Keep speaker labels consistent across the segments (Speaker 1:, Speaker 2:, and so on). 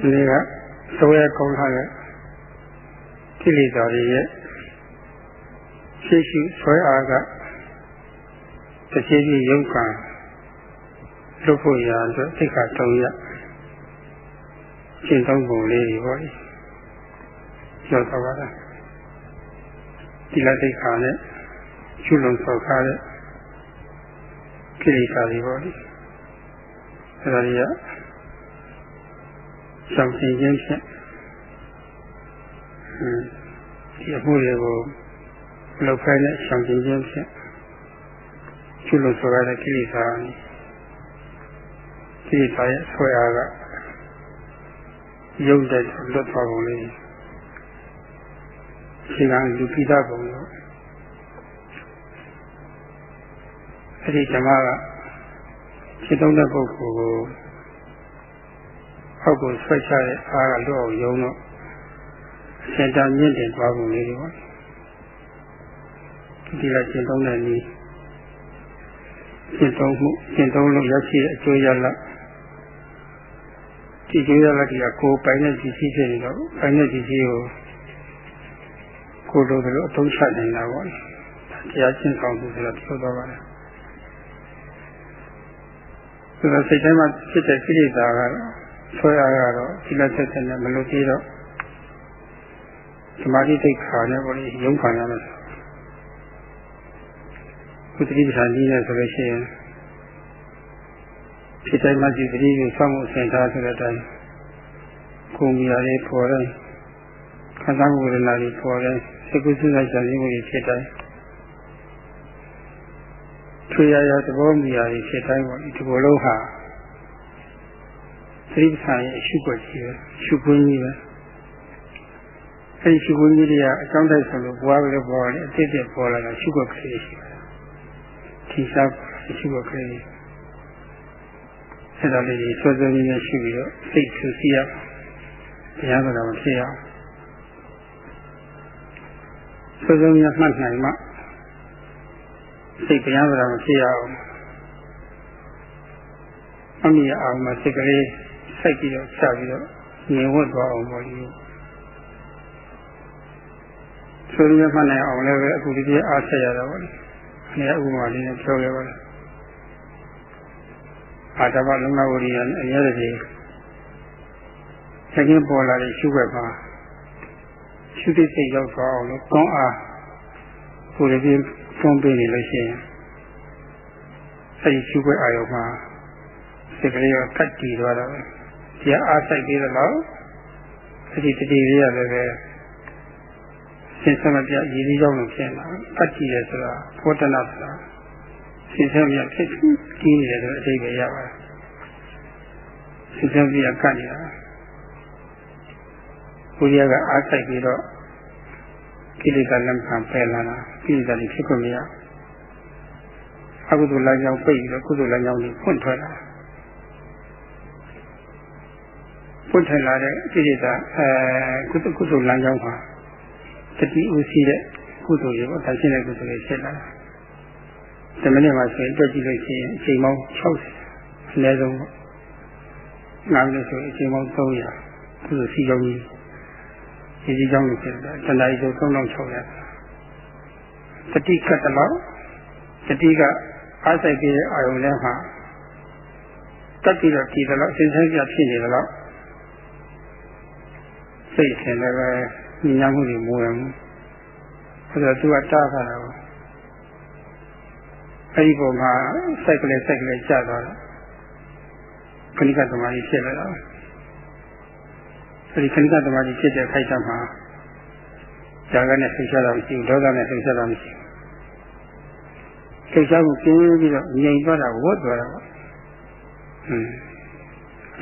Speaker 1: ဒီကဆွဲကောင်းထားတဲ့ကိလေသာတွေရဲ့ရှိရှိဆွဲအားကတစ်ချိန်ချင်းရုပ်ကံလုပ်ဖို့ရာအတွက်သိက္ခာတုံးရရှင်းသုံးပုံလေးတွေပေါ့လေပြောတော့ပါလားဒီလသိက္ခာနဲ့ရှုလုံဆောက်ထားတဲ့ကိလေသာတွေပေါ့လေအဲဒါတွေက ရှောင်ကျင်ခြင်းဖြင့်ဒီအမှုတွေကိုလောက်ဖဲနဲ့ရှောင်ကျင်ခြင်းဖြင့်ရှုလို့ဆိုရတဲ့ကိလေသာကိလေသာရဲ့ဆွဲအားကရုပ်တဲ့လွတ်သွားပုံလေးရှင်ကလူပိသပုံလို့အဲ့ဒီဓမ္မကဖြစ်သုံးတဲ့ပုဂ္ဂိုလ်ကို အောက်ကိုဆွဲချတဲ့အားကလွတ်အောင်ယုံတော့စင်တာမြင့်တင်သွားပုံလေးတွေပေါ့ဒီကရှင်းသုံးတဲ့နည်းရှင်းသုံးမှုရှင်းသုံးလို့ရရှိတဲ့အကျိုးရလဒ်ဒီကျိုးရလဒ်ကကိုယ်ပိုင်တဲ့ကြည့်ရှိဖြစ်နေတော့ပိုင်တဲ့ကြည့်ရှိကိုကိုယ်လိုလိုအသုံးချနေတာပေါ့တရားရှင်းဆောင်သူဆိုတော့ပြောတော့ပါတယ်ဆိုတော့စိတ်ထဲမှာဖြစ်တဲ့ကိလေသာကတော့ ဆွဲအားကတော့ဒီလက်ဆက်ဆက်နဲ့မလို့သေးတော့သမာဓိတိတ်ခါနဲ့ပေါ့လေရုံးခံရမယ်ကုသတိပ္ပာကြီးနဲ့ဆိုလို့ရှိရင်ဖြစ်တိုင်းမှဒီပတိကိုစောင့်မှုအစဉ်ထားဆိုတဲ့အတိုင်းကိုယ်မီယာလေးပေါ်တယ်ခန္ဓာကိုယ်ရနာလေးပေါ်တယ်စိတ်ကူးစိတ်ဆိုင်ဆိုင်မှုတွေဖြစ်တိုင်းထွေရရသဘောမီယာတွေဖြစ်တိုင်းပေါ့ဒီလိုလုံးဟာ သတိပ္ပာရဲ့အရှုွက်ကြီးပဲရှုခွင့်ကြီးပဲအဲဒီရှုခွင့်ကြီးတွေကအကြောင်းတိုက်ဆိုလို့ဘွားပဲပေါ်တယ်အတိတ်တက်ပေါ်လာတာရှုွက်ကလေးရှိတယ်ထိစားရှုွက်ကလေးအဲဒါလေးတွေဆွဲဆွဲလေးနဲ့ရှုပြီးတော့စိတ်ဆူစီရတရားတော်မဖြစ်အောင်ဆွဲဆွဲလေးမှတ်နိုင်မှစိတ်တရားတော်မဖြစ်အောင်အမိအောင်မစိတ်ကလေး စိုက်ပြီးတော့ချပြီးတော့ငြိမ်ဝတ်သွားအောင်ပေါ့ဒီဆိုရမှနိုင်အောင်လည်းပဲအခုဒီပြအားဆက်ရတာပေါ့လေ။အဲဥပမာလေးနဲ့ပြောခဲ့ပါလား။အာတဘလုံလဝရိယအရေးတည်းချက်ချင်းပေါ်လာတဲ့ရှုွက်ပါရှုတိစိတ်ရောက်သွားအောင်လို့ကောင်းအားကိုယ်တည်းတွန်းပေးနေလို့ရှိရင်အဲဒီရှုွက်အာရုံမှာစိတ်ကလေးကကတ်တည်သွားတာ ပဲ။ဒီအားဆိုင်ပြီးတော့အဲဒီတတိလေးရတယ်ပဲ။ရှင်းစမပြရည်ရည်ကြောင်းလို့ဖြစ်လာကတ်ကြည့်တယ်ဆိုတာဘောတနာဆိုတာရှင်းစမပြဖြစ်ကြီးနေတယ်ဆိုအတိတ်ပဲရပါတယ်ရှင်းစမပြကတ်နေတာဘုရားကအားဆိုင်ပြီးတော့ကိလေသာလက်ခံပယ်လာတာကိလေသာတွေဖြစ်ခွင့်မရအကုသိုလ်လမ်းကြောင်းပိတ်ပြီးတော့ကုသိုလ်လမ်းကြောင်းတွေဖွင့်ထွက်လာ ဖွင့်ထွက်လာတဲ့ကိလေသာအဲကုသိုလ်ကုသိုလ်လမ်းကြောင်းမှာတတိဥစီတဲ့ကုသိုလ်တွေပေါ့ဒါရှင်းတဲ့ကုသိုလ်တွေဖြစ်လာတယ်။ဒီမနေ့မှဆိုရင်တွေ့ကြည့်လို့ရှိရင်အချိန်ပေါင်း60အနည်းဆုံးပေါ့။နောက်လို့ဆိုရင်အချိန်ပေါင်း300ကုသိုလ်စီကြောင်းကြီးဒီစီကြောင်းကိုဖြစ်တယ်။တဏှာကြီးဆို3600တတိကတ်တလောက်တတိကအားဆိုင်ပြီးအာယုံထဲမှာတက်ပြီးတော့ဒီတော့အစဉ်ဆက်ပြဖြစ်နေတော့ စိတ်ထင်လည်းပဲညဉ့်ညမှုတွေမဝင်ဘူးအဲဒါသူကတားခါတာပေါ့အဲဒီပုံမှာစိုက်ကလေးစိုက်ကလေးကျသွားတော့ခဏကသမားကြီးဖြစ်လာတာအဲဒီခဏကသမားကြီးဖြစ်တဲ့ခိုက်တမှာဇာကနဲ့ဆိတ်ချတာမရှိဘူးဒေါသနဲ့ဆိတ်ချတာမရှိဘူးဆိတ်ချမှုကျင်းပြီးတော့ငြိမ်သွားတာဝတ်သွားတာပေါ့ဟွန်း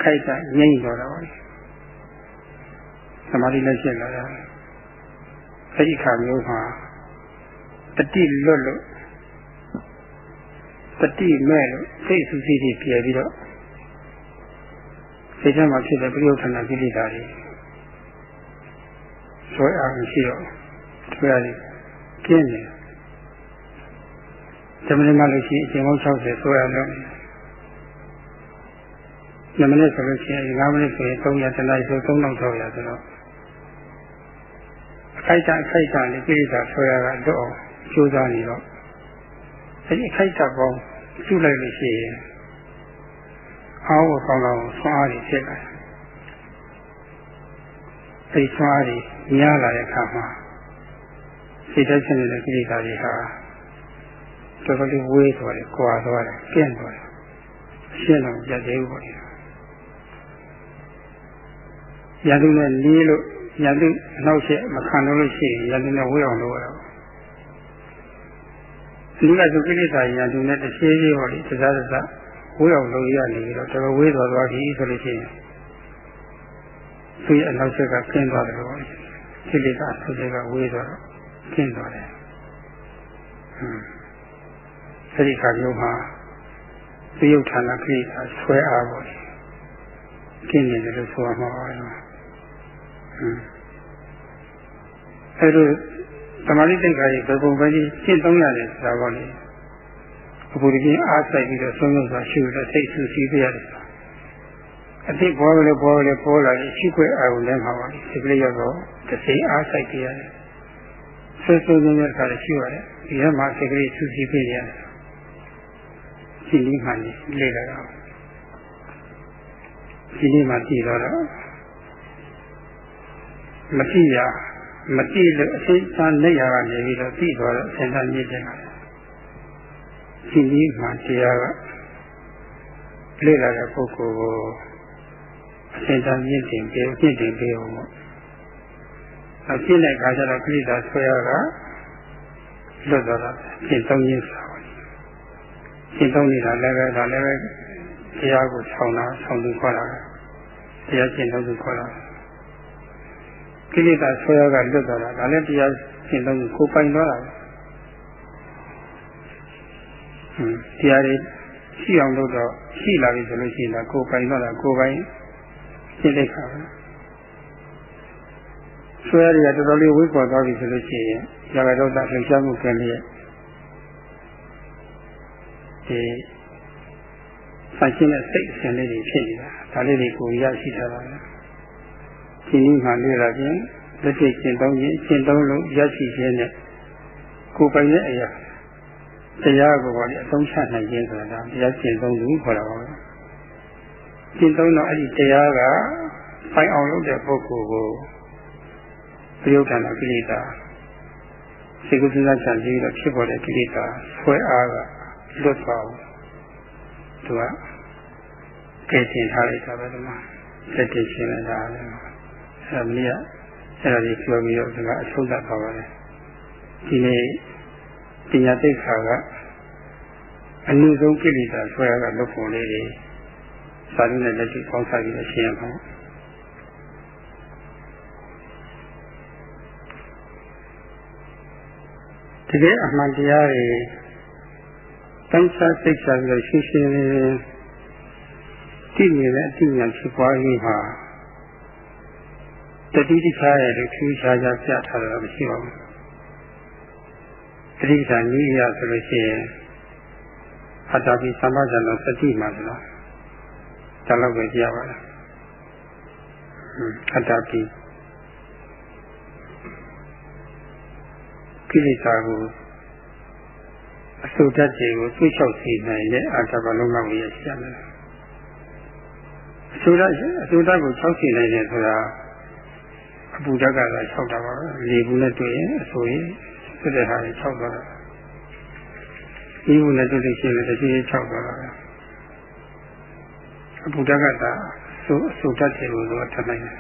Speaker 1: ခိုက်တာငြိမ်သွားတာပေါ့ သမာဓိလည်းဖြစ်လာတာအဲဒီခါမျိုးမှာတတိလွတ်လို့တတိမဲ့လို့စိတ်ဆူဆီးတွေပြဲပြီးတော့စိတ်ထဲမှာဖြစ်တဲ့ပြိယုထနာကိလေသာတွေဆွဲအားမရှိတော့ဆွဲရည်ကျင်းနေဓမ္မရမလို့ရှိရင်အချိန်ပေါင်း60ဆွဲရလို့2မိနစ်ဆိုလို့ရှိရင်5မိနစ်ဆိုရင်300တနာရီဆို3600ဆိုတော့အ ခိုက်အတန့်အခိုက်အတန့်လေးကိစ္စဆွဲရတာတော့ကြိုးစားနေတော့အဲဒီအခိုက်အတန့်ပေါင်းကျุလိုက်လို့ရှိရင်အောင်းကောင်းကောင်းဆွမ်းအားတွေဖြစ်လာတယ်အဲဒီဆွမ်းအားတွေများလာတဲ့အခါမှာစိတ်တိုက်ဖြစ်နေတဲ့ကိလေသာတွေဟာတော်တော်လေးဝေးသွားတယ်၊ကွာသွားတယ်၊ပြန့်သွားတယ်။ရှင်းတော့ကြတဲ့ဥပ္ပါဒ်ရတုနဲ့နီးလို့ ရတုအနောက်ရှက်မခံလို့ရှိရင်ရတုနဲ့ဝေးအောင်လုပ်ရတော့ဒီကသုကိလေသာရတုနဲ့တစ်ရှင်းရှင်းဟောဒီသစားသစားဝေးအောင်လုပ်ရနေပြီးတော့တော်တော်ဝေးသွားသွားပြီဆိုလို့ရှိရင်သူ့ရဲ့အနောက်ရှက်ကကျင်းသွားတယ်လို့ကိလေသာသူ့ရဲ့ကဝေးသွားတော့ကျင်းသွားတယ်ဟွန်းအဲဒီခါမျိုးမှာသယုတ်ဌာနကိလေသာဆွဲအားပေါ်တယ်ကျင်းနေတယ်လို့ဆိုရမှာပါပဲ အဲလိုသမာဓိတိတ်ခါကြီးဘယ်ပုံပဲကြီးရှင်းသုံးရတယ်ဆိုတာပေါ့လေအခုဒီကြီးအားဆိုင်ပြီးတော့ဆုံးယုံစွာရှုတဲ့စိတ်ဆူဆီးပြရတယ်အတိဘောကလေးဘောကလေးပေါ်လာရင်ရှိခွဲအာရုံနဲ့မှာပါဒီကလေးရောက်တော့တစ်စိအားဆိုင်ပြရတယ်ဆွေးဆွေးနေတဲ့အခါလည်းရှိရတယ်ဒီထဲမှာစိတ်ကလေးဆူဆီးပြရတယ်ရှင်းပြီးမှလေ့လာတော့ဒီနေ့မှကြည့်တော့ မကြည့်ရမကြည့်လို့အစိမ်းစားနေရကနေပြီးတော့ကြည့်သွားတော့အစိမ်းစားမြင့်တယ်ဒီနေ့မှတရားကလေ့လာတဲ့ပုဂ္ဂိုလ်ကိုအစိမ်းစားမြင့်တင်ပြီးမြင့်တင်ပြီးအောင်ပေါ့အဖြစ်တဲ့ခါကျတော့ခိတာဆွဲရကလွတ်သွားတာရှင်းသုံးရင်းစာပါရှင်းသုံးနေတာလည်းပဲဒါလည်းပဲတရားကိုဆောင်တာဆောင်သူခေါ်တာတရားရှင်းသုံးသူခေါ်တာ ကိလေသာဆွဲရကလွတ်သွားတာဒါလည်းတရားရှင်းသုံးသူကိုပိုင်သွားတာဟွန်းတရားတွေရှိအောင်လုပ်တော့ရှိလာပြီဆိုလို့ရှိရင်ဒါကိုပိုင်သွားတာကိုပိုင်ရှင်းလိုက်တာပဲဆွဲရရတော်တော်လေးဝိကွာသွားပြီဆိုလို့ရှိရင်ရာဂဒေါသလှုပ်ရှားမှုကလေးရဲ့ဒီဆိုင်ရှင်းတဲ့စိတ်အစဉ်လေးတွေဖြစ်နေတာဒါလေးတွေကိုရရှိထားတာလေ ဒီနည်းမှလေ့လာခြင်းလက်တွေ့ကျင့်သုံးခြင်းကျင့်သုံးလို့ရရှိခြင်းနဲ့ကိုယ်ပိုင်တဲ့အရာတရားကိုပါလေအသုံးချနိုင်ခြင်းဆိုတာတရားကျင့်သုံးလို့ခေါ်တာပါပဲကျင့်သုံးတော့အဲ့ဒီတရားကပိုင်အောင်လုပ်တဲ့ပုဂ္ဂိုလ်ကိုပြုတ်တယ်ကိလေသာစေကုသနာချန်ပြီးတော့ဖြစ်ပေါ်တဲ့ကိလေသာဆွဲအားကလွတ်သွားအောင်သူကကဲတင်ထားလိုက်တာပဲဒီမှာလက်တင်ရှင်းလိုက်တာလည်း အဲမင်းကအဲ့ဒါကြီးပြောပြီးတော့ဒီကအဆုံးသတ်ပါပါလေဒီနေ့ပညာသိက္ခာကအနည်းဆုံးကိလေသာဆွဲရကလွတ်ဖို့လေးတွေစာရင်းနဲ့လက်ရှိပေါင်းစားပြီးရှင်းရမှာတကယ်အမှန်တရားတွေတောင်းစားစိတ်ချပြီးတော့ရှင်းရှင်းလင်းလင်းသိနေတဲ့အသိဉာဏ်ဖြစ်ပွားရေးဟာ တတိတိခါရဲ့ထူးခြားခြားပြထားတာမရှိပါဘူး။တတိကနည်းရဆိုလို့ရှိရင်အတ္တပိသမ္မာဇန်တော်စတိမှဆိုတော့ဒါတော့ပဲကြရပါလား။အတ္တပိကိလေသာကိုအစုတတ်တွေကိုသွေးချောက်စေနိုင်တဲ့အတ္တဘလုံးလောက်ရရှိရမယ်အစုတတ်အစုတတ်ကိုချောက်စေနိုင်တယ်ဆိုတာ အပူဓာတ်ကလည်းချောက်တာပါပဲလေဘူးနဲ့တွေ့ရင်အဆိုရင်ဖြစ်တဲ့ဟာတွေချောက်သွားတာဒီဘူးနဲ့တွေ့လို့ရှိရင်တတိယချောက်သွားတာပဲအပူဓာတ်ကသာဆိုအစုတတ်တွေကိုတော့ထပ်နိုင်တယ်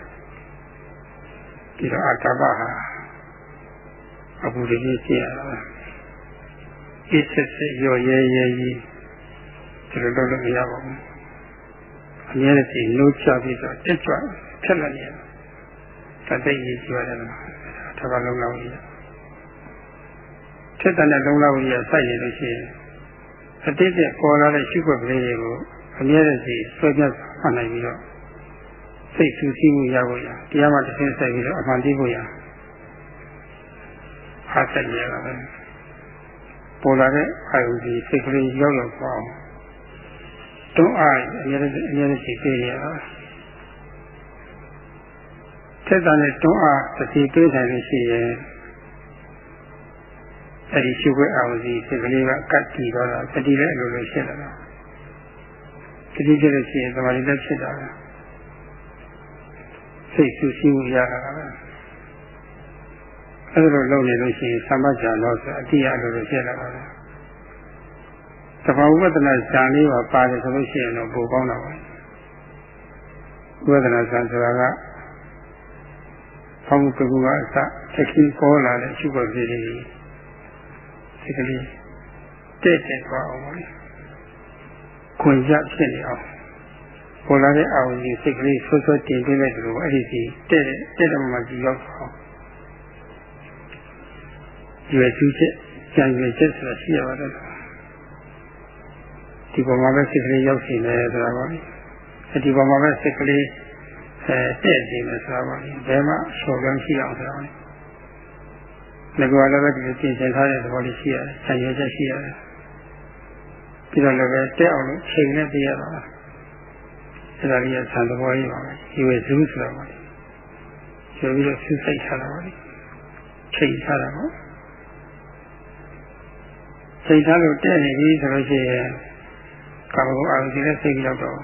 Speaker 1: ဒီတော့အတ္တဘဟာအပူတွေကြီးရှိရတာအေးဆက်ဆက်ရော်ရဲရဲကြီးဒီလိုလုပ်လို့မရပါဘူးအများကြီးနှိုးချပြီးတော့တက်ကြွထက်လာနေတယ် တတိယကြီးရတယ်မှာထပ်ပါလုံးလောက်ကြီးထက်တဲ့လုံးလောက်ကြီးစိုက်ရလို့ရှိရင်အတိတ်ကပေါ်လာတဲ့ရှိခွက်ကလေးတွေကိုအများကြီးဆွဲပြတ်မှတ်နိုင်ပြီးတော့စိတ်ဆူဆီးမှုရဖို့ရတရားမှတစ်ဆင့်ဆိုင်ပြီးတော့အမှန်တည်းဖို့ရအားဆက်ရတာပဲပေါ်လာတဲ့အာယုကြီးစိတ်ကလေးရောက်ရောက်သွားအောင်တွန်းအားအများကြီးအများကြီးသိပေးရတာ သက်သာနဲ့တွန်းအားသတိပေးနိုင်လို့ရှိရင်အဲ့ဒီရှုခွင့်အောင်စီစိတ်ကလေးကကတ်တည်တော့တာတတိလည်းအလိုလိုဖြစ်လာတာတတိဖြစ်လို့ရှိရင်သမာဓိလည်းဖြစ်တာစိတ်ဆူဆီးမှုရတာပဲအဲ့လိုလုပ်နေလို့ရှိရင်သမ္ပဇာတော့ဆိုအတိအလိုလိုဖြစ်လာတာပဲသဘာဝဝဒနာဇာလေးပါပါတယ်ဆိုလို့ရှိရင်တော့ပိုကောင်းတာပါဝဒနာဇာဆိုတာက ဖောင်းကကူကအစချက်ချင်းပေါ်လာတဲ့ရှုပ်ပွက်လေးတွေဒီကလေးတဲ့တဲ့သွားအောင်ပါလေခွင့်ရဖြစ်နေအောင်ပေါ်လာတဲ့အာရုံကြီးစိတ်ကလေးဆွဆွတင်ပြလိုက်တယ်လို့အဲ့ဒီစီတဲ့တဲ့တဲ့မှာကြည့်ရောက်အောင်ရွယ်စုချက်ကြံရွယ်ချက်ဆိုတာရှိရပါတယ်ဒီပုံမှာပဲစိတ်ကလေးရောက်စီနေဆိုတာပါလေဒီပုံမှာပဲစိတ်ကလေး အဲတဲ့စီနေဆိုတာပါလေဘယ်မှာဆော်ကမ်းရှိအောင်ဆိုတာပါလေငါကလည်းပဲဒီလိုပြင်ဆင်ထားတဲ့သဘောလေးရှိရတယ်ဆံရွက်ချက်ရှိရတယ်ပြီးတော့လည်းပဲတက်အောင်လို့ချိန်နဲ့ပြရတာအဲဒါလေးကဆံသဘောလေးပါပဲဒီဝေဇုဆိုတာပါလေဆိုပြီးတော့ဆူစိတ်ထားတာပါလေချိန်ထားတာပေါ့ချိန်ထားလို့တက်နေပြီဆိုလို့ရှိရင်ကာမဂုဏ်အာရုံကြီးနဲ့စိတ်ရောက်တော့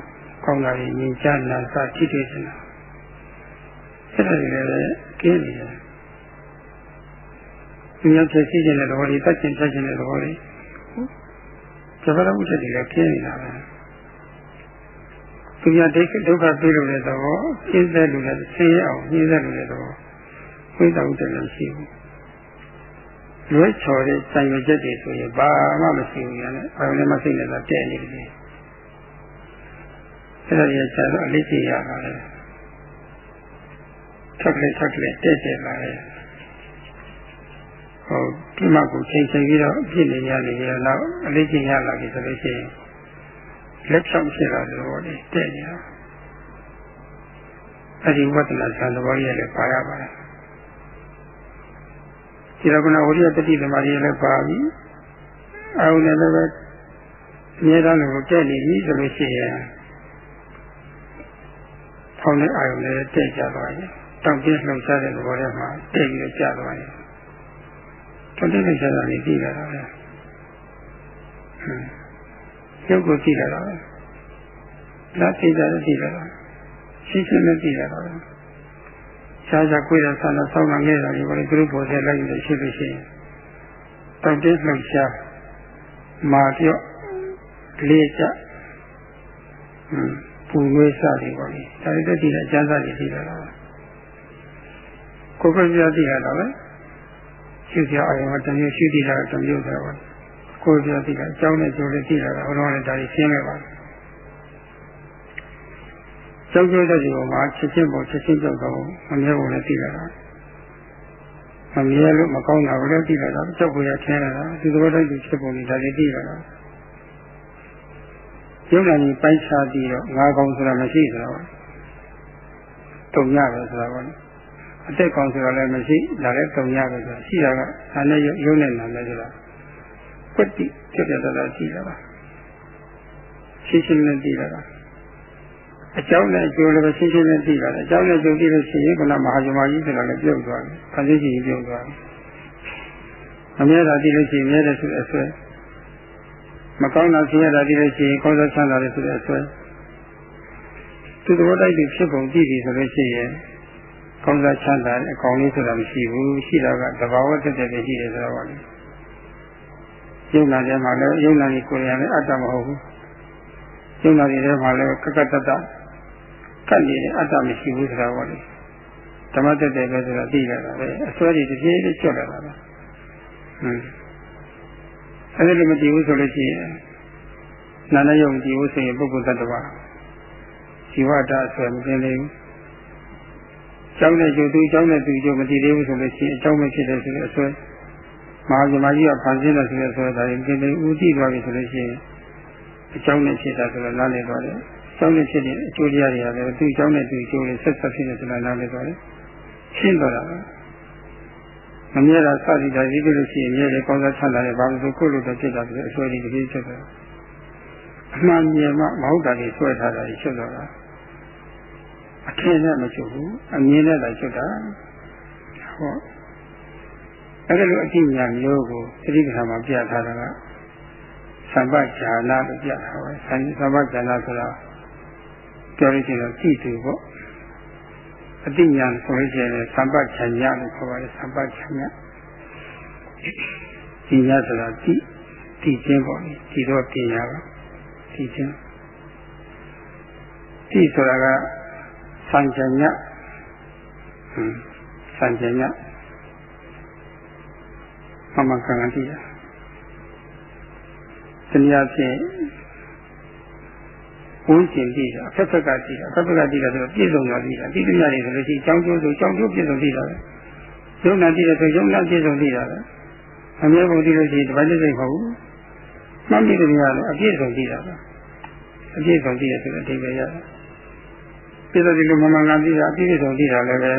Speaker 1: ကောင်းတာကြီးမြင်ချနာစထိတွေ့နေတာ အဲ့ဒါတွေလည်းကျင်းနေတယ်ဒီရောက်ဖြစ်စီတဲ့သဘောလေးတတ်ကျင်တတ်ကျင်တဲ့သဘောလေးဇဗရဝုဒ္ဓတွေလည်းကျင်းနေတာပဲသူများဒိဋ္ဌဒုက္ခပြေလို့တဲ့သဘောရှင်းသက်လို့လည်းဆင်းရဲအောင်ရှင်းသက်လို့တဲ့သဘောဝိတ္တဝုဒ္ဓလည်းရှိဘူးလွဲချော်တဲ့စိုင်ရချက်တွေဆိုရင်ဘာမှမရှိဘူးညာနဲ့ဘာလည်းမသိနေတာတဲ့နေတယ်အဲ့ဒါကြီးကျတော့အလေးကြီးရပါလေ ထက်ကလေးထက်ကလေးတဲ့တဲ့ပါလေဟိုဒီမှာကိုချိန်ချိန်ပြီးတော့ပြည့်နေရနေရတော့အလေးကြီးရလာပြီဆိုလို့ရှိရင်လက်ဖြောင့်ဖြစ်လာတယ်ဟောဒီတဲ့နေတာအဲ့ဒီဝတ္တနာသံသဘောကြီးလည်းပါရပါတယ်ဒီတော့ကဝိရိယတတိသမารီလည်းပါပြီအာရုံနဲ့လည်းပဲအများအားလို့တဲ့နေပြီဆိုလို့ရှိရင်ဖောင်းတဲ့အာရုံနဲ့တဲ့ကြသွားရင် တောင့်ပြလှုပ်ရှားတဲ့သဘောထဲမှာတဲ့ပြီးကြသွားရင်တောင့်ပြလှုပ်ရှားတာနေပြီးလာတာပဲရုပ်ကိုကြည့်လာတာပဲလက်သိတာလည်းကြည့်လာတာရှင်းရှင်းနဲ့ကြည့်လာတာပဲရှားရှားကိုယ်ရဆန္ဒဆောင်းလာခဲ့တာဒီလိုသူတို့ပေါ်ဆက်လိုက်လို့ရှိလို့ရှိရင်တောင့်ပြလှုပ်ရှားမာပြော့လေးကြပူနွေးစသည်ပေါ့လေဒါတွေတည်းအကျမ်းစာတွေသိတာလား ကိုယ်ကိုယ်ပြသိရတာပဲရှိကြအောင်တမျိုးရှိသိတာတမျိုးပဲပေါ့ကိုယ်ပြသိတာအကြောင်းနဲ့ကျိုးလေးသိတာကဘုရားလည်းဒါတွေရှင်းခဲ့ပါကျောင်းကျိုးတဲ့ဒီပေါ်မှာချက်ချင်းပေါ်ချက်ချင်းကြောက်တော့မမြဲဘူးလည်းသိလာတာမမြဲလို့မကောင်းတာကိုလည်းသိလာတာကြောက်ကိုရထင်းလာတာဒီသဘောတိုင်းဖြစ်ပုံတွေဒါတွေသိလာတာရုပ်နာကြီးပိုက်ချပြီးတော့ငါကောင်ဆိုတာမရှိဆိုတော့တုံရပဲဆိုတာပေါ့ အသက်ကောင်ဆိုတာလည်းမရှိဒါလည်းတုံရပဲဆိုတာရှိတာကဒါနဲ့ရုပ်နဲ့နာမယ်ဆိုတာကွတ်တိဖြစ်ပြတာရှိတာပါရှင်းရှင်းနဲ့သိတာပါအကြောင်းနဲ့အကျိုးလည်းပဲရှင်းရှင်းနဲ့သိတာအကြောင်းနဲ့အကျိုးသိလို့ရှိရင်ကမဟာဇမကြီးဆိုတာလည်းပြုတ်သွားတယ်ခန်းကြီးကြီးပြုတ်သွားတယ်အမြဲတမ်းသိလို့ရှိရင်မြဲတယ်ဆိုတဲ့အဆွဲမကောင်းတာဆင်းရဲတာဒီလိုရှိရင်ကောင်းစားချမ်းသာတယ်ဆိုတဲ့အဆွဲသူသဘောတိုက်ပြီးဖြစ်ပုံကြည့်ပြီဆိုလို့ရှိရင် ကောင်းစားချမ်းသာတဲ့အကောင်လေးဆိုတာမရှိဘူးရှိတာကတဘာဝတက်တဲ့ရှိတယ်ဆိုတော့ပါလေယုံနာထဲမှာလည်းယုံနာကြီးကိုယ်ရလည်းအတ္တမဟုတ်ဘူးယုံနာကြီးထဲမှာလည်းကကတ္တတကတ်နေတဲ့အတ္တမရှိဘူးဆိုတာပါလေဓမ္မတက်တယ်ပဲဆိုတာသိရတာပဲအစွဲတွေတစ်ပြေးလေးကျွတ်လာတာပဲဟွန်းအဲ့ဒါလည်းမတည်ဘူးဆိုလို့ရှိရင်နာနဲ့ယုံတည်ဘူးဆိုရင်ပုဂ္ဂိုလ်တ attva ဇီဝတအဆွဲမသိသေးဘူး။ ကျောင်းနဲ့ကျိုးသူကျောင်းနဲ့သူကျိုးမတည်သေးဘူးဆိုလို့ရှိရင်အကျောင်းမဖြစ်တဲ့ဆိုတဲ့အဆွဲမဟာဇမကြီးကဖန်ဆင်းတဲ့ဆိုတဲ့အဆွဲဒါရင်တင်တင်ဦးတည်သွားပြီဆိုလို့ရှိရင်အကျောင်းနဲ့ဖြစ်တာဆိုတော့နားလည်သွားတယ်။ကျောင်းနဲ့ဖြစ်တဲ့အကျိုးတရားတွေကလည်းသူကျောင်းနဲ့သူကျိုးလေးဆက်ဆက်ဖြစ်နေဆိုတာနားလည်သွားတယ်။ရှင်းသွားတာပဲ။မမြဲတာစသည်တာကြီးလို့ရှိရင်မြဲတယ်ကောင်းစားချမ်းသာတယ်ဘာလို့ဆိုကိုယ့်လိုတော့ဖြစ်တာဆိုအဆွဲကြီးတစ်ပြေးဖြစ်တယ်အမှန်မြင်မှမဟုတ်တာတွေဆွဲထားတာရှုပ်တော့တာ အထင်နဲ့မရှုပ်ဘူးအမြင်နဲ့သာရှုပ်တာဟောအဲ့ဒါလိုအကြည့်ဉာဏ်မျိုးကိုသတိပဋ္ဌာန်မှာပြထားတာကသဗ္ဗဇာနာလို့ပြထားပါဆံသဗ္ဗဇာနာဆိုတာပြောလို့ရှိရင်ကြည့်သူပေါ့အတိညာဆိုလို့ရှိရင်သဗ္ဗချဉ္ညာလို့ခေါ်ပါတယ်သဗ္ဗချဉ္ညာဒီညာဆိုတာကြည့်ကြည့်ခြင်းပေါ့ဒီတော့ပညာပါကြည့်ခြင်းကြည့်ဆိုတာက သံချဉ္ညာဟွန်းသံချဉ္ညာမမကံကြည့်ရတနည်းအားဖြင့်ဝန်းကျင်ကြည့်တာအဖက်ဖက်ကကြည့်တာအဖက်ဖက်ကကြည့်တာဆိုတော့ပြည့်စုံသွားကြည့်တာဒီလိုရတယ်ဆိုလို့ရှိရင်ကြောင်းကျိုးဆိုကြောင်းကျိုးပြည့်စုံကြည့်တာပဲယုံနာကြည့်တယ်ဆိုယုံနာပြည့်စုံကြည့်တာပဲအမြဲပုံကြည့်လို့ရှိရင်တပတ်စိတ်မဟုတ်ဘူးမှတ်မိတယ်များတော့အပြည့်စုံကြည့်တာပဲအပြည့်စုံကြည့်ရဆိုတဲ့အဓိပ္ပာယ်ရတယ် ပြည့်စုံဒီလိုမမှန်ကန်ကြည့်တာအပြည့်စုံကြည့်တာလည်းပဲ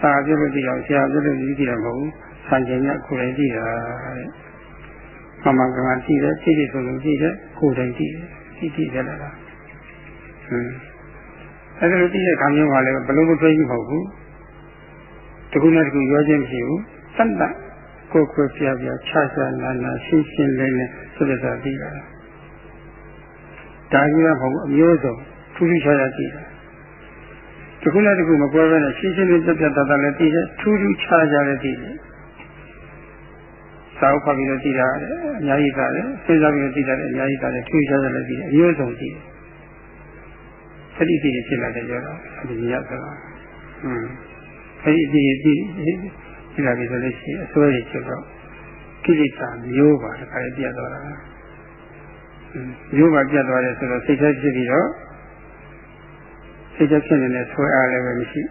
Speaker 1: စာပြလို့ကြည့်တော့ဆရာပြလို့ကြည့်တာမဟုတ်ဘူးဆံကျင်ရကိုယ်တိုင်ကြည့်တာတဲ့မမှန်ကန်ကြည့်တယ်ပြည့်စုံစုံကြည့်တယ်ကိုယ်တိုင်ကြည့်တယ်ကြည့်ကြည့်ကြလားဟင်းအဲ့ဒါလိုသိတဲ့ခံမျိုးကလည်းဘလုံးမထွေးကြီးမဟုတ်ဘူးတခုနဲ့တခုရောချင်းမရှိဘူးတတ်တတ်ကိုယ်ကိုယ်ပြပြခြားခြားနာနာရှင်းရှင်းလင်းလင်းဆိုတဲ့သာသိတာဒါကြီးကမဟုတ်ဘူးအမျိုးစုံထူးထူးခြားခြားသိတာ တခုနဲ့တခုမကွဲဘဲနဲ့ရှင်းရှင်းလင်းပြပြတတ်တတ်လည်းသိတယ်ထူးထူးခြားခြားလည်းသိတယ်စာအုပ်ဖတ်ပြီးတော့သိတာအများကြီးသာတယ်စဉ်းစားပြီးတော့သိတာလည်းအများကြီးသာတယ်ထူးခြားခြားလည်းသိတယ်အမျိုးစုံသိတယ်သတိတည်ဖြစ်လာတယ်ပြောတော့ဒီရဆိုတာဟွန်းအဲဒီဒီဒီဒီလာပြီဆိုလို့ရှိရင်အစွဲကြီးဖြစ်တော့ကိလေသာမျိုးပါတခါလေးပြတ်သွားတာမျိုးပါပြတ်သွားတယ်ဆိုတော့စိတ်ထဲဖြစ်ပြီးတော့ စိတ်ထဲဖြစ်နေတဲ့ဆွဲအားလည်းပဲမရှိ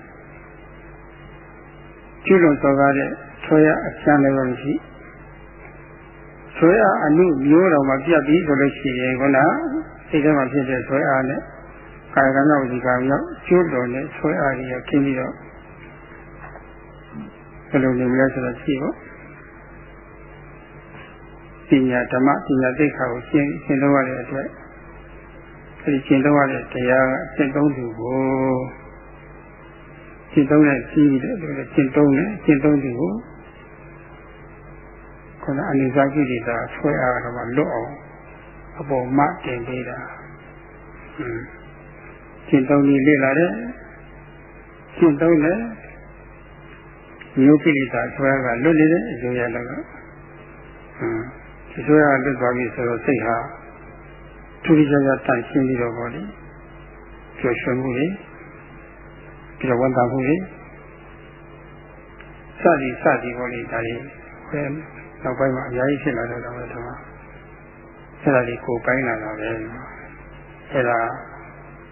Speaker 1: ကျွလွန်စော်ကားတဲ့ဆွဲရအချမ်းလည်းပဲမရှိဆွဲအားအနုမျိုးတော်မှာပြတ်ပြီးဆိုလို့ရှိရင်ခုနစိတ်ထဲမှာဖြစ်တဲ့ဆွဲအားနဲ့ကာယကံရောက်ဒီကံရောက်ကျွတ်တော်နဲ့ဆွဲအားရခင်းပြီးတော့ဘယ်လိုနေမလဲဆိုတော့ရှိပေါ့ပညာဓမ္မပညာသိက္ခာကိုရှင်းရှင်းတော့ရတဲ့အတွက် အဲဒီရှင်းတော့ရတဲ့တရားကအရှင်းသုံးသူကိုရှင်းသုံးတဲ့ကြီးတဲ့အတွက်ရှင်းသုံးတယ်ရှင်းသုံးသူကိုခုနအနိစ္စကိလေသာဆွဲအားတော့လွတ်အောင်အပေါ်မှတင်ပေးတာอืมရှင်းသုံးပြီးလေ့လာတယ်ရှင်းသုံးတယ်မျိုးကိလေသာဆွဲကလွတ်နေတဲ့အကျိုးရတော့ဟမ်ဒီဆွဲကလွတ်သွားပြီဆိုတော့စိတ်ဟာ ထူးခြားခြားတန့်ရှင်းပြီးတော့ပေါ့လေကျော်ရွှင်မှုတွေပြီးတော့ဝန်တာမှုတွေစသည်စသည်ပေါ့လေဒါတွေခွဲနောက်ပိုင်းမှာအများကြီးဖြစ်လာတော့တော့ဒီမှာအဲ့ဒါလေးကိုပိုင်းလာတာပဲအဲ့ဒါ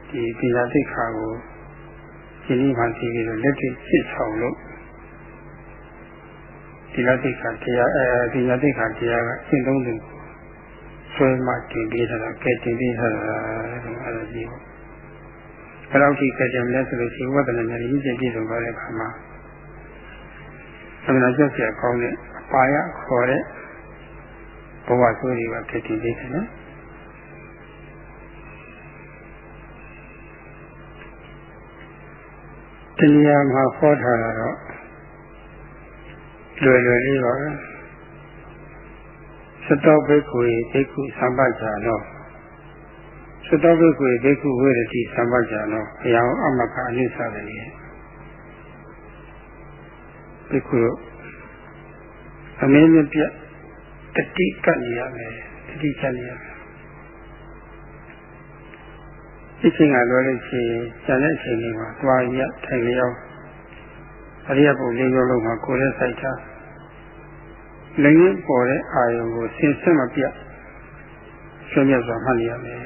Speaker 1: ဒီတရားသိက္ခာကိုဒီနေ့မှသိပြီးတော့လက်တွေ့ဖြစ်ဆောင်လို့ဒီလက်သိက္ခာတရားအဲဒီလက်သိက္ခာတရားကရှင်းသုံးသူ ဆွဲမှတင်ပေးတာကဲတင်ပေးတာအဲ့ဒါကြီးပေါ့ဘယ်လောက်ထိကဲတယ်လဲဆိုလို့ရှိရင်ဝဒနာညာရင်းကျပြည့်စုံသွားတဲ့အခါမှာသမဏကျက်ဆက်ကောင်းတဲ့အပါရခေါ်တဲ့ဘဝဆိုးတွေကဖြစ်တည်နေတယ်နော်ဒီနေရာမှာဟောထားတာတော့လွယ်လွယ်လေးပါပဲ သတောဘိက္ခုေဘိက္ခုသံပတ်ကြတော့သတောဘိက္ခုေဘိက္ခုဝေရတိသံပတ်ကြတော့အရာအမကအနိစ္စတယ်လေဘိက္ခုတို့အမင်းမပြတတိကတ်နေရမယ်တတိကတ်နေရမယ်ဒီချိန်ကလွယ်လို့ရှိရင်ကျန်တဲ့အချိန်လေးမှာသွားရထိုင်လျောင်းအရိယဘုလေးမျိုးလုံးမှာကိုယ်နဲ့စိုက်ထား လည်းရင်ပေါ်တဲ့အာယုံကိုဆင်ဆက်မပြတ်ဆွေးမြတ်စွာမှတ်ရမယ်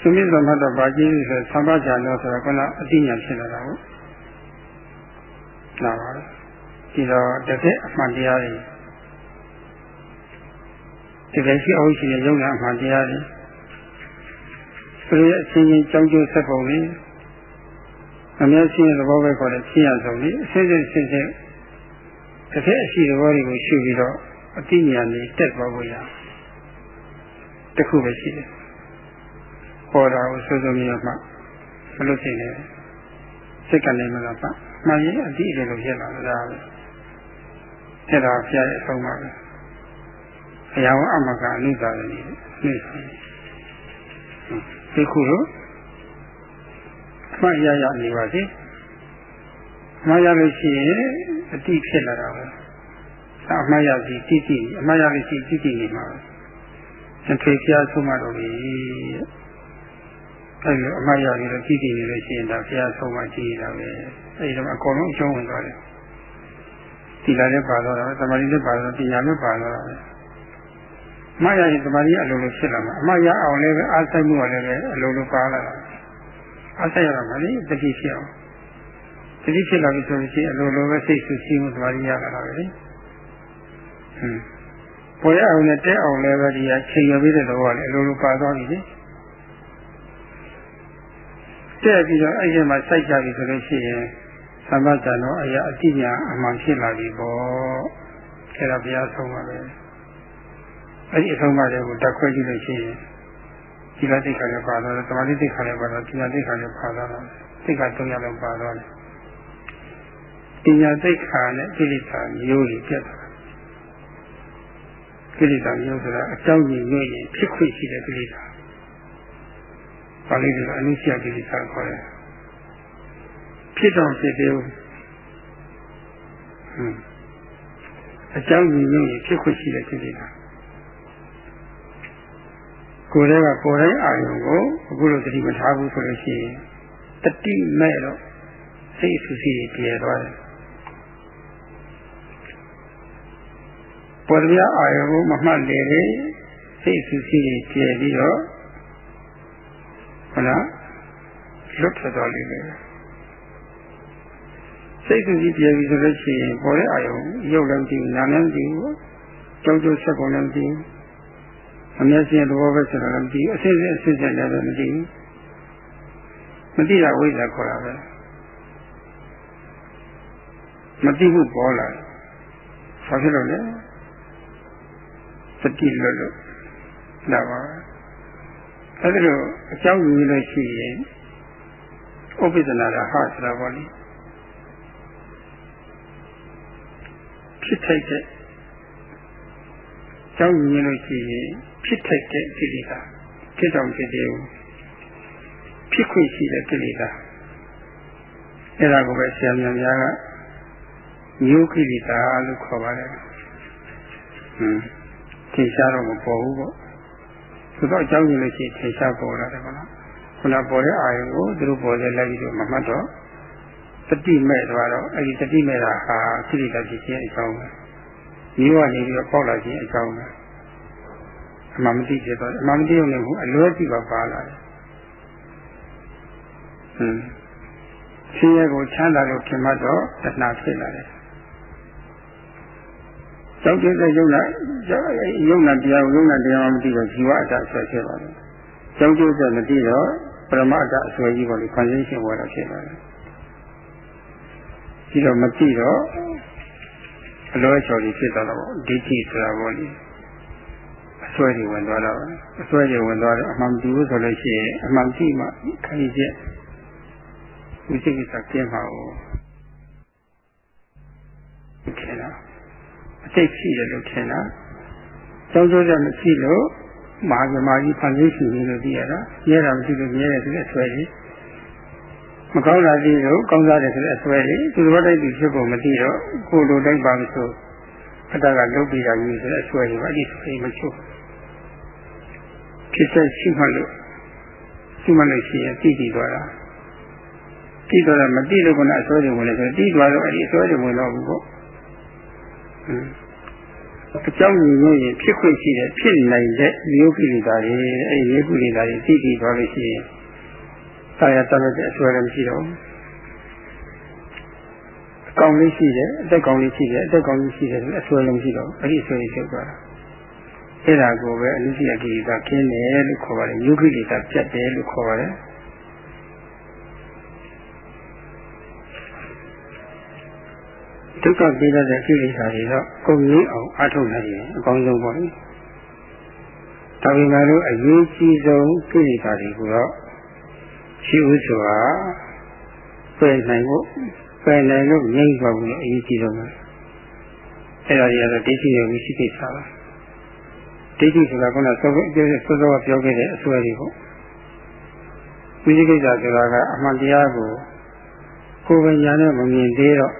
Speaker 1: ဆွေးမြတ်စွာမှတ်တော့ဗာကြီးဆိုသံဃာချာလို့ဆိုတော့ခုနအတိညာဖြစ်လာတာဟုတ်နာပါဒီတော့တကယ်အမှန်တရားတွေတကယ်ရှိအောင်ရှိတဲ့ယုံနာအမှန်တရားတွေသူရဲ့အချင်းချင်းကြောင်းကျိုးဆက်ပုံလေးအမျက်ရှိတဲ့သဘောပဲခေါ်တဲ့ဖြစ်ရဆုံးလေးအစစ်စစ်စစ်စစ် တစ်ဖက်အရှိသဘောတွေကိုရှုပြီးတော့အတိညာနဲ့တက်သွားဖို့ရတစ်ခုပဲရှိတယ်ပေါ်တာကိုစိုးစိုးမြတ်မှမလို့ရှိနေစိတ်ကနေမလားပါမှန်ရင်အတိအကျလို့ဖြစ်လာတာပဲအဲ့ဒါဖျားရဲ့အဆုံးပါပဲအရာဝအမကအနုသာရနေနေဒီခုတော့မှတ်ရရနေပါစေ မှတ်ရလို့ရှိရင်အတိဖြစ်လာတာပဲအမှတ်ရစီတိတိအမှတ်ရလို့ရှိတိတိနေမှာပဲသင်္ခေဖျားဆုံးမတော်ပြီအဲ့လိုအမှတ်ရပြီးတော့တိတိနေလို့ရှိရင်ဒါဖျားဆုံးမကြည့်ရတာပဲအဲ့ဒီတော့အကုန်လုံးအကျုံးဝင်သွားတယ်ဒီလာလည်းပါတော့တာသမာဓိလည်းပါတော့ပညာလည်းပါတော့တာပဲအမှားရရင်သမာဓိအလိုလိုဖြစ်လာမှာအမှားရအောင်လည်းပဲအားဆိုင်မှုကလည်းပဲအလိုလိုပါလာတာအားဆိုင်ရတာမလေတတိဖြစ်အောင် တတိဖြစ်လာပြီဆိုလို့ရှိရင်အလိုလိုပဲစိတ်ဆူဆီးမှုသမာဓိရလာတာပဲလေဟွန်းပေါ်ရအောင်နဲ့တဲအောင်လည်းပဲဒီကချိန်ရပြီးတဲ့တော့ကလည်းအလိုလိုပါသွားပြီလေတဲ့ပြီးတော့အဲ့ဒီမှာစိုက်ကြပြီဆိုလို့ရှိရင်သမ္မာဇန်တော်အရာအတိညာအမှန်ဖြစ်လာပြီပေါ့အဲ့ဒါဘုရားဆုံးပါပဲအဲ့ဒီအဆုံးအမတွေကိုတက်ခွဲကြည့်လို့ရှိရင်ဒီလိုသိက္ခာလည်းပါတော့တယ်သမာဓိသိက္ခာလည်းပါတော့ပညာသိက္ခာလည်းပါတော့တယ်သိက္ခာ၃ရပ်လုံးပါတော့တယ်ပ ညာသိက္ခာနဲ့ကိလေသာမျိုးကြီးပြတ်သွားကိလေသာမျိုးဆိုတာအကြောင်းကြီးမျိုးကြီးဖြစ်ခွင့်ရှိတဲ့ကိလေသာပါဠိလိုအနုစီယကိလေသာခေါ်တယ်ဖြစ်တော့ဖြစ်သေးဘူးဟွန်းအကြောင်းကြီးမျိုးကြီးဖြစ်ခွင့်ရှိတဲ့ကိလေသာကိုယ်တည်းကကိုယ်တိုင်းအာရုံကိုအခုလိုတတိမထားဘူးဆိုလို့ရှိရင်တတိမဲ့တော့စိတ်ဆူဆီးပြေသွားတယ် ပေါ်ပြအာရုံကိုမမှတ်လေလေစိတ်ဆူဆီးပြေပြီးတော့ဟုတ်လားလွတ်ထွက်သွားလိမ့်မယ်စိတ်ဆူဆီးပြေပြီးဆိုလို့ရှိရင်ပေါ်တဲ့အာရုံရုပ်လည်းမကြည့်နာမ်လည်းမကြည့်ဘူးကြောက်ကြဆက်ကုန်လည်းမကြည့်ဘူးအမျက်စင်းသဘောပဲဆိုတာလည်းမသိဘူးအစစ်စစ်အစစ်စစ်လည်းပဲမသိဘူးမသိတာဝိဇ္ဇာခေါ်တာပဲမသိဘူးပေါ်လာတယ်ဘာဖြစ်လို့လဲ စတိလွတ်လို့လာပါအဲ့ဒါလိုအကြောင်းယူလို့ရှိရင်ဥပ္ပဒနာရဟဆိုတာပေါ့လေဖြစ်ထိုက်တဲ့ကြောင်းယူလို့ရှိရင်ဖြစ်ထိုက်တဲ့ကိလေသာဖြစ်တော်ဖြစ်တယ်ဖြစ်ခွင့်ရှိတဲ့ကိလေသာအဲ့ဒါကိုပဲဆရာများများကမျိုးကိလေသာလို့ခေါ်ပါတယ်ဟွန်း ထင်ရှားတော့မပေါ်ဘူးပေါ့သူတော့အကြောင်းရင်းလို့ရှိရင်ထင်ရှားပေါ်လာတယ်ကောနော်ခုနပေါ်တဲ့အာယုံကိုသူတို့ပေါ်တဲ့လိုက်ပြီးတော့မမှတ်တော့တတိမဲ့သွားတော့အဲ့ဒီတတိမဲ့တာဟာကိလေသာဖြစ်ခြင်းအကြောင်းပဲမျိုးကနေပြီးတော့ပေါက်လာခြင်းအကြောင်းပဲအမှန်မသိဖြစ်သွားတယ်အမှန်မသိရုံနဲ့ဘူးအလွဲကြည့်ပါပါလာတယ်ဟွန်းရှင်ရဲ့ကိုချမ်းသာလို့ခင်မတော့တဏှာဖြစ်လာတယ် ကျောင်းကျတဲ့ယုံနာယုံနာတရားကိုယုံနာတရားမှမသိတော့ဇီဝအတ္တဆွဲဖြစ်ပါလိမ့်ကျောင်းကျတဲ့မသိတော့ပရမအတ္တအဆွဲကြီးပေါ်လို့ခံရရှင်ပေါ်တာဖြစ်ပါတယ်ဒီတော့မသိတော့အလွဲချော်ကြီးဖြစ်သွားတော့ဒိဋ္ဌိဆိုတာပေါ့လေအစွဲတွေဝင်သွားတော့အစွဲတွေဝင်သွားတော့အမှန်တူလို့ဆိုလို့ရှိရင်အမှန်ကြည့်မှခိုင်းချက်ဝိသိကိစ္စကျင်းပါဦးထင်တာ အသိရှိတယ်လို့ထင်တာကျောင်းကျိုးကြမရှိလို့မဟာဇမာကြီးဖန်ဆင်းရှိနေလို့သိရတာရဲတာမရှိလို့ရဲတယ်ဆိုတဲ့အစွဲကြီးမကောင်းတာသိလို့ကောင်းစားတယ်ဆိုတဲ့အစွဲကြီးသူတော်တိုက်သူဖြစ်ဖို့မသိတော့ကိုယ်လိုတိုက်ပါလို့ဆိုအတ္တကလုတ်ပြီးတာကြီးဆိုတဲ့အစွဲကြီးပါအဲ့ဒီဆွဲမချုပ်ဖြစ်ဆက်ရှိမှလို့ရှိမှလို့ရှိရင်သိတည်သွားတာသိတော့မသိလို့ကအစွဲတွေဝင်လဲဆိုသိသွားတော့အဲ့ဒီအစွဲတွေဝင်တော့ဘူးပေါ့ အကြောင်းရင်းလို့ရင်ဖြစ်ခွင့်ရှိတဲ့ဖြစ်နိုင်တဲ့မျိုးကိလေသာတွေအဲ့ဒီမျိုးကိလေသာတွေသိတည်သွားလို့ရှိရင်ဆရာတတ်တဲ့အစွဲလည်းမရှိတော့ဘူးအကောင်လေးရှိတယ်အသက်ကောင်လေးရှိတယ်အသက်ကောင်လေးရှိတယ်အစွဲလည်းမရှိတော့အဲ့ဒီအစွဲကြီးဖြစ်သွားတာအဲ့ဒါကိုပဲအနုစိယကိလေသာခင်းတယ်လို့ခေါ်ပါတယ်ယုကိလေသာပြတ်တယ်လို့ခေါ်ပါတယ် ဒုက္ခပေးတဲ့ကိလေသာတွေတော့ကုန်ရင်းအောင်အထုတ်နိုင်တယ်အကောင်းဆုံးပေါ့လေဒါပေမဲ့လို့အရေးကြီးဆုံးကိလေသာတွေကိုတော့ရှိဥဆိုတာပယ်နိုင်ဖို့ပယ်နိုင်လို့ငြိမ့်ပါဘူးလို့အရေးကြီးဆုံးပဲအဲ့ဒါကြီးကတော့ဒိဋ္ဌိရဲ့ဝိသိကိစ္စပါဒိဋ္ဌိဆိုတာကစောစောစောစောပြောခဲ့တဲ့အစွဲတွေပေါ့ဝိသိကိစ္စဆိုတာကအမှန်တရားကိုကိုယ်ပညာနဲ့မမြင်သေးတော့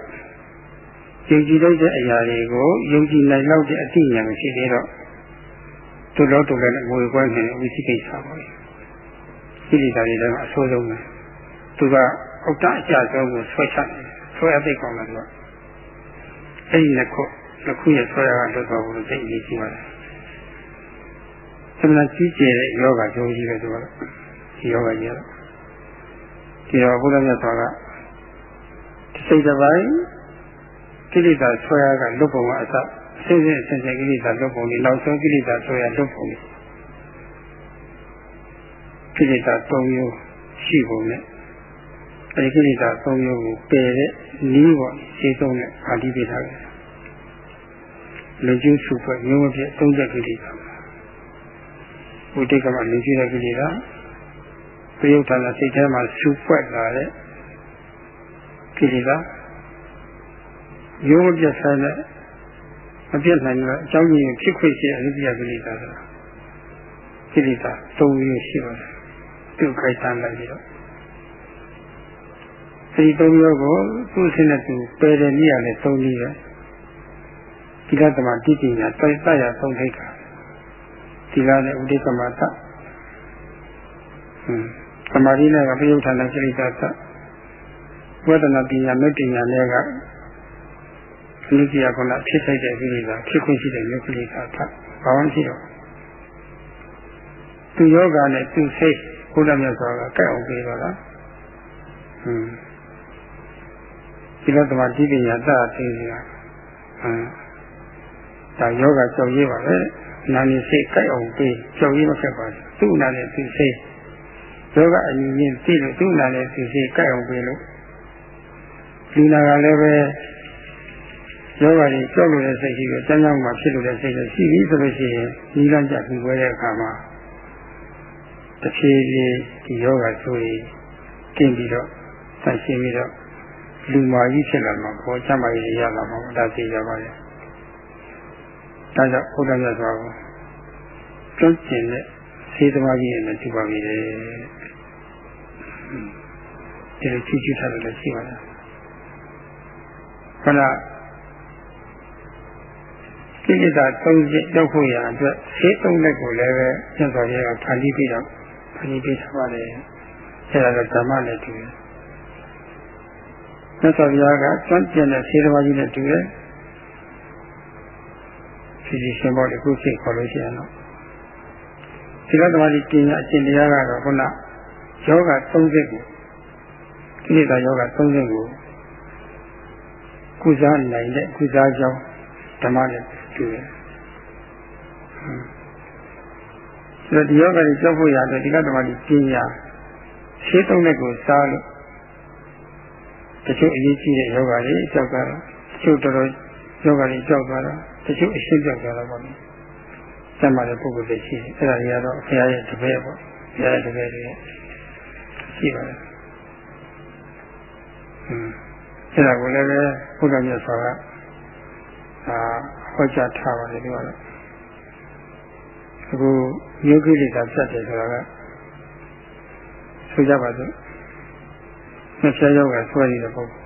Speaker 1: ယုံကြည်လိုက်တဲ့အရာတွေကိုယုံကြည်နိုင်လောက်တဲ့အသိဉာဏ်မရှိသေးတော့သူ့လို့တူလည်းငွေကွဲနေဝိသိကိစ္စပါပဲ။ဒီလိတာတွေလည်းအဆိုးဆုံးပဲ။သူကဥဒ္ဒအကျဆုံးကိုဆွဲချတယ်။ဆွဲအသိကောင်းတယ်သူက။အဲဒီနှစ်ခုနှစ်ခုရဲ့ဆွဲရကလွတ်သွားဖို့သိအရေးကြီးပါတယ်။သမဏကြီးကျယ်တဲ့ယောဂကြိုးကြီးပဲသူကဒီယောဂကြီးကတော့ဒီတော့ဘုရားမြတ်စွာကဒီစိတ်တစ်ပိုင်း ကိလေသာဆွဲရကလွတ်ပုံကအစဆင်းရဲဆင်းရဲကိလေသာလွတ်ပုံလေးနောက်ဆုံးကိလေသာဆွဲရလွတ်ပုံလေးကိလေသာ၃မျိုးရှိပုံနဲ့အဲဒီကိလေသာ၃မျိုးကိုပယ်တဲ့နည်းပေါ့ရှင်းဆုံးနဲ့အာတိပိထားတယ်လူကျူးစုဖွဲ့မျိုးမပြတ်သုံးချက်ကိလေသာဘုဒ္ဓကမှာလူကျူးတဲ့ကိလေသာပယုတ်ထာစိတ်ထဲမှာစုဖွဲ့လာတဲ့ကိလေသာ ရိုးမပြတ်ဆိုင်တဲ့မပြတ်နိုင်တော့အကြောင်းရင်းဖြစ်ခွင့်ရှိတဲ့အရိယကိလေသာဆိုတာကိလေသာသုံးမျိုးရှိပါတယ်သူ့ခိုက်တန်းလိုက်ပြီးတော့အဲဒီသုံးမျိုးကိုသူ့အင်းနဲ့သူပယ်တယ်နည်းရတယ်သုံးနည်းပဲဒီကသမတိပညာတိုက်တရသုံးထိတ်တာဒီကနဲ့ဥဒိကမသဟွန်းသမာဓိနဲ့ကပယုဌာဏကိလေသာသဝေဒနာပညာမေတ္တညာနဲ့က အနုပြကုဏဖြစ်ဆိုင်တဲ့ကိလေသာဖြစ်ခွင့်ရှိတဲ့ယုတ်ကိလေသာထဘာမှရှိတော့သူယောဂနဲ့သူစိတ်ဘုရားမြတ်စွာကကြိုက်အောင်ပြေတော့လားဟွန်းဒီလိုတမတိပညာသအသိဉာဏ်ဟမ်ဒါယောဂကြောက်ရေးပါပဲနာနေစိတ်ကြိုက်အောင်ပြေကြောက်ရေးမဖြစ်ပါဘူးသူ့နာနဲ့သူစိတ်ယောဂအရင်ချင်းသိလို့သူ့နာနဲ့သူစိတ်ကြိုက်အောင်ပြေလို့လူနာကလည်းပဲ ယောဂကြီးကြောက်လို့တဲ့စိတ်ရှိပြီးတန်းကြောင်းမှာဖြစ်လို့တဲ့စိတ်ရှိပြီဆိုလို့ရှိရင်ဒီလမ်းကြပြီးပွဲတဲ့အခါမှာတဖြည်းဖြည်းဒီယောဂဆိုရင်ကျင့်ပြီးတော့ဆက်ရှင်းပြီးတော့လူမာကြီးဖြစ်လာမှာပေါ်ချမ်းပါကြီးရလာမှာဒါသိကြပါရဲ့ဒါကြောင့်ဘုရားမြတ်စွာကိုကျွမ်းကျင်တဲ့သေသမားကြီးနဲ့တူပါပြီလေဒီလိုချီးကျူးထားတယ်လည်းရှိပါလားခဏ ကိလေသာသုံးချက်တောက်ဖို့ရအတွက်ဈေးသုံးလက်ကိုလည်းပဲမြတ်စွာဘုရားကဖန်တီးပြီးတော့ဖန်တီးပေးထားပါတယ်အဲဒါကဓမ္မနဲ့တူတယ်မြတ်စွာဘုရားကစွန့်ကျင်တဲ့ဈေးတော်ကြီးနဲ့တူတယ်ဒီဒီရှင်ဘောလေးခုစိတ်ခေါ်လို့ရှိရင်တော့ဒီကသမားဒီပညာအရှင်တရားကတော့ခုနယောဂ30ကိုကိလေသာယောဂ30ကိုကုစားနိုင်တဲ့ကုစားကြောင်း ဓမ္မနဲ့တူတယ်။ဆိုတော့ဒီယောဂကြီးကြောက်ဖို့ရတယ်ဒီကဓမ္မကြီးပညာရှင်းသုံးတဲ့ကိုစားလို့တချို့အရေးကြီးတဲ့ယောဂကြီးကြောက်တာတချို့တော်တော်ယောဂကြီးကြောက်သွားတာတချို့အရှင်းကြောက်သွားတာပေါ့။စမ်းပါတဲ့ပုဂ္ဂိုလ်တွေရှိတယ်။အဲ့ဒါကြီးကတော့ဘုရားရဲ့တပည့်ပေါ့။ဘုရားရဲ့တပည့်တွေရှိပါတယ်။ဟွန်းအဲ့ဒါကိုလည်းဘုရားမြတ်စွာက အာဟောကြားထားပါတယ်ဒီကတော့အခုယုတ်ကိလေသာဖြတ်တယ်ဆိုတာကဆိုကြပါစို့နှစ်ဖြားယောဂဆွဲနေတဲ့ပုဂ္ဂိုလ်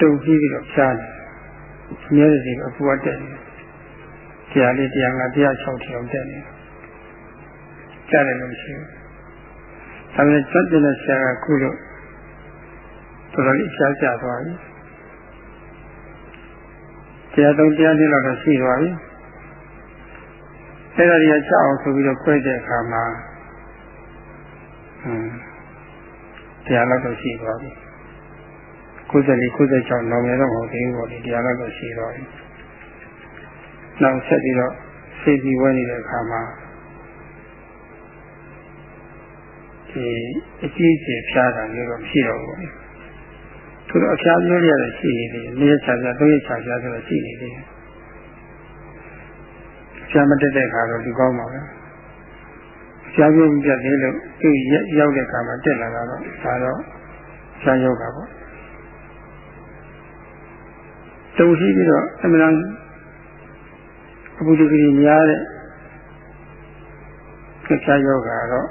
Speaker 1: တုံကြည့်ပြီးတော့ဖြားတယ်မြဲတဲ့စီကအပူအတက်နေတရားလေးတရားငါတရား၆ထီအောင်တက်နေကြားတယ်လို့ရှိဘူးဒါပေမဲ့စက်တဲ့ဆရာကခုလို့တော်တော်လေးရှားကြသွားပြီ တရားသုံးတရားလေးတော့ရှိသွားပြီအဲ့ဒါကြီးကြောက်အောင်ဆိုပြီးတော့ခွဲတဲ့အခါမှာဟွန်းတရားတော့ရှိသွားပြီ94 96နောက်ရတော့မဟုတ်သေးဘူးပေါ့ဒီတရားတော့ရှိသွားပြီနောက်ဆက်ပြီးတော့စိတ်ပြီးဝဲနေတဲ့အခါမှာဒီအကြီးအကျယ်ဖြားတာမျိုးတော့မရှိတော့ဘူး သူတို့အဖျားမျိုးရတဲ့ရှိနေတယ်။နေ့ချာချာသုံးရက်ချာချာဆိုတော့ရှိနေတယ်။ဖြဆရာမတက်တဲ့ခါတော့ဒီကောင်းပါပဲဆရာပြုံးပြတ်သေးလို့သူရောက်တဲ့ခါမှာတက်လာတော့ဒါတော့ဆရာယောဂပေါ့တုံရှိပြီးတော့အမှန်တန်အပူတကကြီးများတဲ့ဆရာယောဂကတော့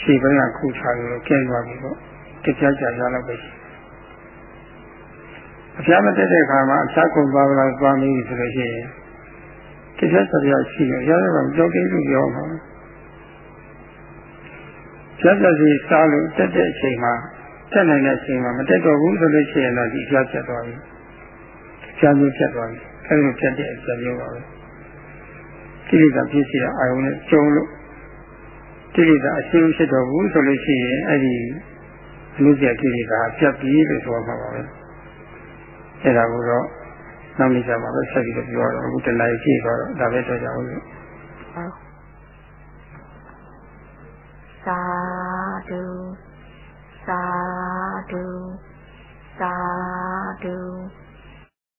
Speaker 1: ခြေပိုင်းကခုချလို့ကျဲသွားပြီပေါ့တရားကြကြတော့ပဲရှိ အဖျားမတက်တဲ့ခါမှာအဖျားကုန်သွားလာသွားမိပြီဆိုလို့ရှိရင်တရားစရာရှိရရတော့ကြောက်ကိလို့ပြောမှာကျက်တဲ့စီစားလို့တက်တဲ့အချိန်မှာတက်နိုင်တဲ့အချိန်မှာမတက်တော့ဘူးဆိုလို့ရှိရင်တော့ဒီဖျားချက်သွားပြီဖျားမျိုးချက်သွားပြီအဲဒီလိုချက်တဲ့အချက်မျိုးပါပဲကိလေသာဖြစ်စီအာယုံနဲ့ကျုံလို့ကိလေသာအရှင်းဖြစ်တော့ဘူးဆိုလို့ရှိရင်အဲ့ဒီအမှုကျကိလေသာပြတ်ပြီလို့ဆိုမှာပါပဲ အဲ့ဒါကိုတော့နောက်နေ့ကျမှပဲဆက်ပြီးတော့ပြောတော့အခုတဏှာရှိသွားတော့ဒါပဲတော့ကြအောင်လို့
Speaker 2: သာဓုသာဓုသာဓု